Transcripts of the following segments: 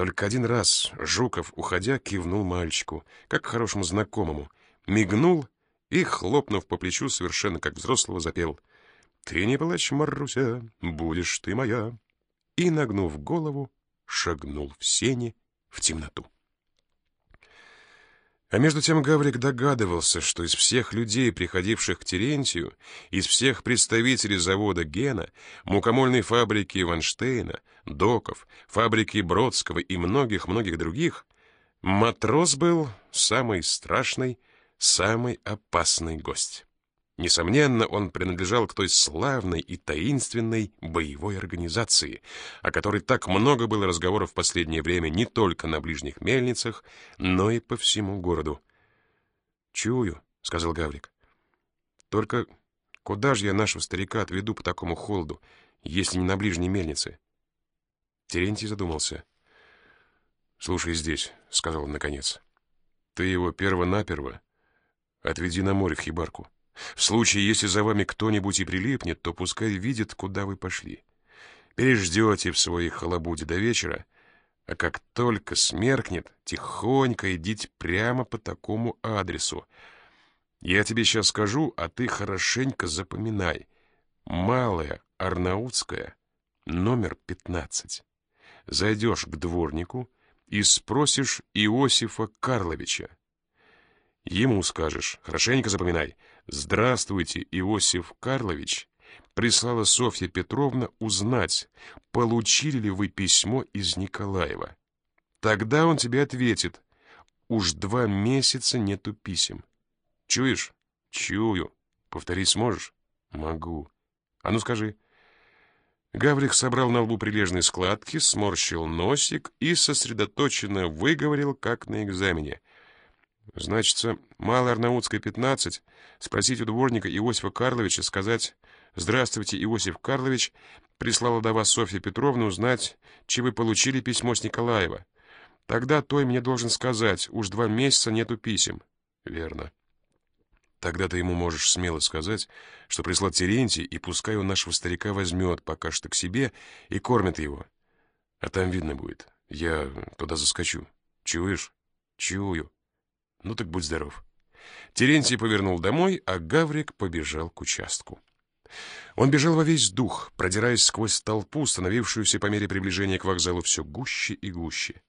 Только один раз Жуков, уходя, кивнул мальчику, как хорошему знакомому, мигнул и, хлопнув по плечу, совершенно как взрослого, запел «Ты не плачь, Маруся, будешь ты моя!» и, нагнув голову, шагнул в сени в темноту. А между тем Гаврик догадывался, что из всех людей, приходивших к Терентию, из всех представителей завода Гена, мукомольной фабрики Ванштейна, доков, фабрики Бродского и многих-многих других, матрос был самый страшный, самый опасный гость. Несомненно, он принадлежал к той славной и таинственной боевой организации, о которой так много было разговоров в последнее время не только на ближних мельницах, но и по всему городу. «Чую», — сказал Гаврик. «Только куда же я нашего старика отведу по такому холоду, если не на ближней мельнице?» Терентий задумался. «Слушай здесь», — сказал он наконец. «Ты его перво-наперво отведи на море хибарку». В случае, если за вами кто-нибудь и прилипнет, то пускай видит, куда вы пошли. Переждете в своей халабуде до вечера, а как только смеркнет, тихонько идите прямо по такому адресу. Я тебе сейчас скажу, а ты хорошенько запоминай. Малая Арнаутская, номер 15. Зайдешь к дворнику и спросишь Иосифа Карловича. Ему скажешь, хорошенько запоминай — «Здравствуйте, Иосиф Карлович!» Прислала Софья Петровна узнать, получили ли вы письмо из Николаева. Тогда он тебе ответит, уж два месяца нету писем. Чуешь? Чую. Повторить сможешь? Могу. А ну скажи. Гаврик собрал на лбу прилежные складки, сморщил носик и сосредоточенно выговорил, как на экзамене. Значится, Малая Арнаутская, 15, спросить у дворника Иосифа Карловича, сказать «Здравствуйте, Иосиф Карлович, прислала до вас Софья Петровна узнать, чи вы получили письмо с Николаева. Тогда той мне должен сказать, уж два месяца нету писем». «Верно». Тогда ты ему можешь смело сказать, что прислал Терентий, и пускай он нашего старика возьмет пока что к себе и кормит его. А там видно будет. Я туда заскочу. Чуешь? Чую. Ну так будь здоров. Терентий повернул домой, а Гаврик побежал к участку. Он бежал во весь дух, продираясь сквозь толпу, становившуюся по мере приближения к вокзалу все гуще и гуще.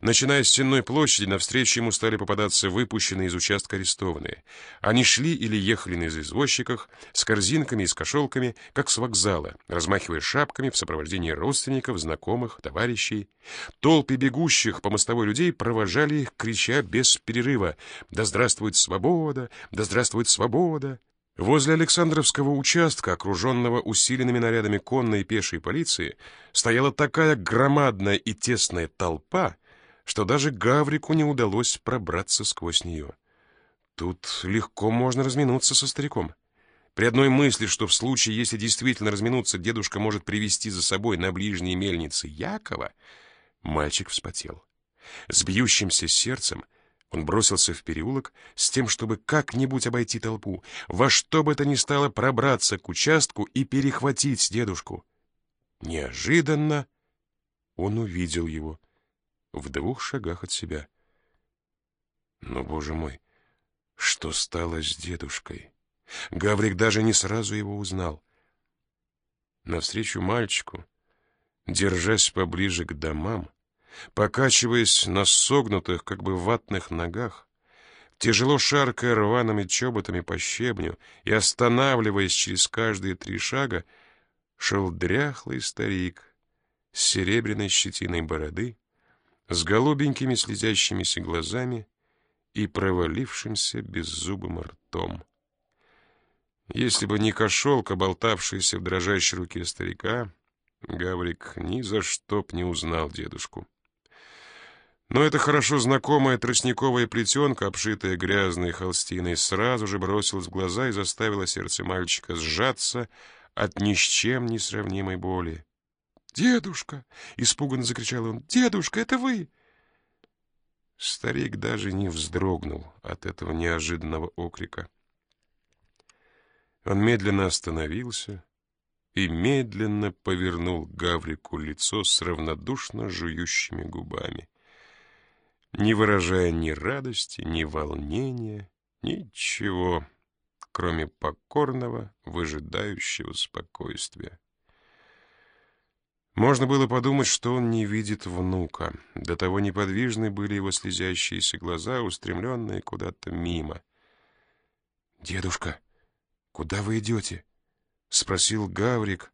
Начиная с Сенной площади, навстречу ему стали попадаться выпущенные из участка арестованные. Они шли или ехали на извозчиках, с корзинками и с кошелками, как с вокзала, размахивая шапками в сопровождении родственников, знакомых, товарищей. Толпы бегущих по мостовой людей провожали их, крича без перерыва «Да здравствует свобода! Да здравствует свобода!» Возле Александровского участка, окруженного усиленными нарядами конной и пешей полиции, стояла такая громадная и тесная толпа, что даже Гаврику не удалось пробраться сквозь нее. Тут легко можно разминуться со стариком. При одной мысли, что в случае, если действительно разминуться, дедушка может привести за собой на ближние мельницы Якова, мальчик вспотел. С бьющимся сердцем он бросился в переулок с тем, чтобы как-нибудь обойти толпу, во что бы то ни стало пробраться к участку и перехватить дедушку. Неожиданно он увидел его в двух шагах от себя. Но, боже мой, что стало с дедушкой? Гаврик даже не сразу его узнал. Навстречу мальчику, держась поближе к домам, покачиваясь на согнутых, как бы ватных ногах, тяжело шаркая рваными чоботами по щебню и останавливаясь через каждые три шага, шел дряхлый старик с серебряной щетиной бороды, с голубенькими слезящимися глазами и провалившимся беззубым ртом. Если бы не кошелка, болтавшаяся в дрожащей руке старика, Гаврик ни за что б не узнал дедушку. Но эта хорошо знакомая тростниковая плетенка, обшитая грязной холстиной, сразу же бросилась в глаза и заставила сердце мальчика сжаться от ни с чем не сравнимой боли. «Дедушка!» — испуганно закричал он. «Дедушка, это вы!» Старик даже не вздрогнул от этого неожиданного окрика. Он медленно остановился, и медленно повернул Гаврику лицо с равнодушно жующими губами, не выражая ни радости, ни волнения, ничего, кроме покорного, выжидающего спокойствия. Можно было подумать, что он не видит внука. До того неподвижны были его слезящиеся глаза, устремленные куда-то мимо. «Дедушка, куда вы идете?» — спросил Гаврик,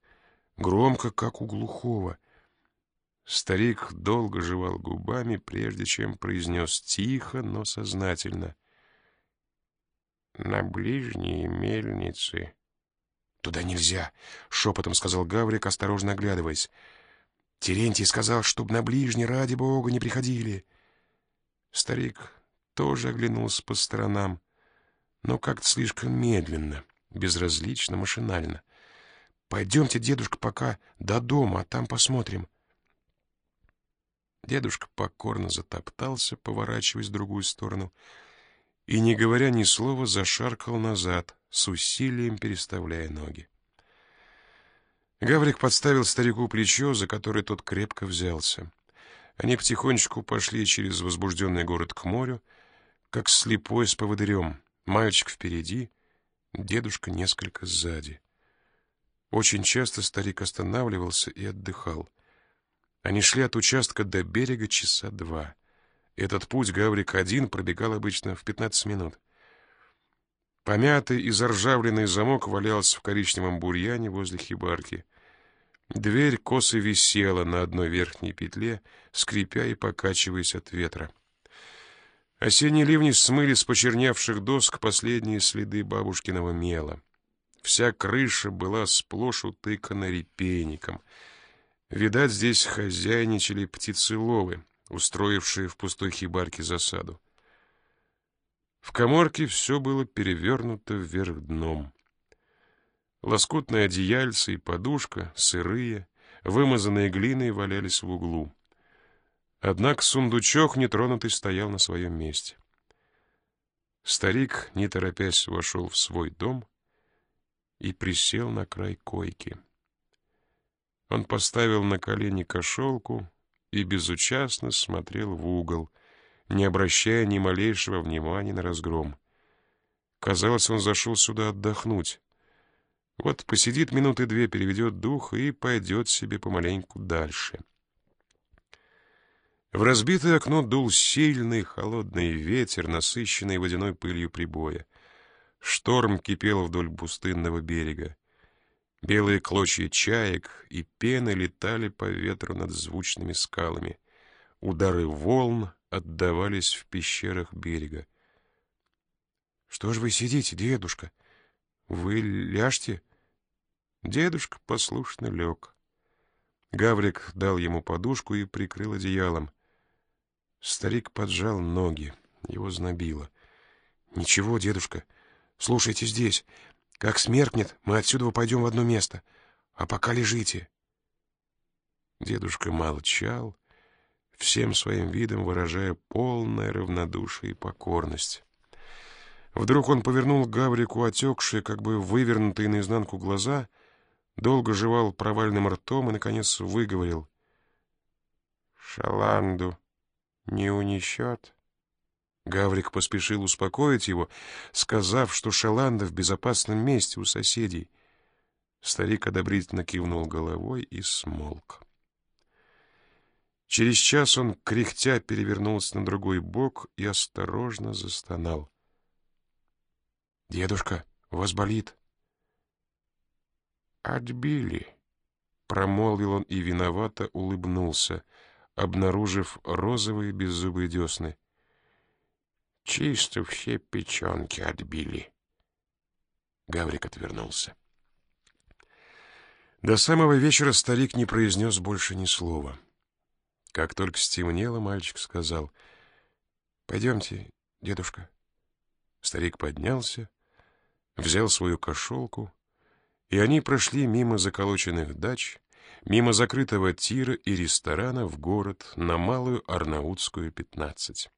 громко, как у глухого. Старик долго жевал губами, прежде чем произнес тихо, но сознательно. «На ближние мельницы». «Туда нельзя», — шепотом сказал Гаврик, осторожно оглядываясь. «Терентий сказал, чтоб на ближние ради бога не приходили». Старик тоже оглянулся по сторонам, но как-то слишком медленно, безразлично, машинально. «Пойдемте, дедушка, пока до дома, а там посмотрим». Дедушка покорно затоптался, поворачиваясь в другую сторону, и, не говоря ни слова, зашаркал назад — с усилием переставляя ноги. Гаврик подставил старику плечо, за которое тот крепко взялся. Они потихонечку пошли через возбужденный город к морю, как слепой с поводырем. Мальчик впереди, дедушка несколько сзади. Очень часто старик останавливался и отдыхал. Они шли от участка до берега часа два. Этот путь Гаврик один пробегал обычно в пятнадцать минут. Помятый и заржавленный замок валялся в коричневом бурьяне возле хибарки. Дверь косо висела на одной верхней петле, скрипя и покачиваясь от ветра. Осенние ливни смыли с почерневших доск последние следы бабушкиного мела. Вся крыша была сплошь утыкана репейником. Видать, здесь хозяйничали птицеловы, устроившие в пустой хибарке засаду. В коморке все было перевернуто вверх дном. Лоскутное одеяльце и подушка, сырые, вымазанные глиной, валялись в углу. Однако сундучок нетронутый стоял на своем месте. Старик, не торопясь, вошел в свой дом и присел на край койки. Он поставил на колени кошелку и безучастно смотрел в угол, не обращая ни малейшего внимания на разгром. Казалось, он зашел сюда отдохнуть. Вот посидит минуты две, переведет дух и пойдет себе помаленьку дальше. В разбитое окно дул сильный холодный ветер, насыщенный водяной пылью прибоя. Шторм кипел вдоль пустынного берега. Белые клочья чаек и пены летали по ветру над звучными скалами. Удары волн отдавались в пещерах берега. «Что ж вы сидите, дедушка? Вы ляжьте?» Дедушка послушно лег. Гаврик дал ему подушку и прикрыл одеялом. Старик поджал ноги, его знобило. «Ничего, дедушка, слушайте здесь. Как смеркнет, мы отсюда пойдем в одно место. А пока лежите». Дедушка молчал, всем своим видом выражая полное равнодушие и покорность. Вдруг он повернул к Гаврику отекшие, как бы вывернутые наизнанку глаза, долго жевал провальным ртом и, наконец, выговорил. «Шаланду не унесет?» Гаврик поспешил успокоить его, сказав, что Шаланда в безопасном месте у соседей. Старик одобрительно кивнул головой и смолк. Через час он, кряхтя, перевернулся на другой бок и осторожно застонал. «Дедушка, у вас болит?» «Отбили», — промолвил он и виновато улыбнулся, обнаружив розовые беззубые десны. «Чисто все печенки отбили». Гаврик отвернулся. До самого вечера старик не произнес больше ни слова. Как только стемнело, мальчик сказал, «Пойдемте, дедушка». Старик поднялся, взял свою кошелку, и они прошли мимо заколоченных дач, мимо закрытого тира и ресторана в город на Малую Арнаутскую, 15.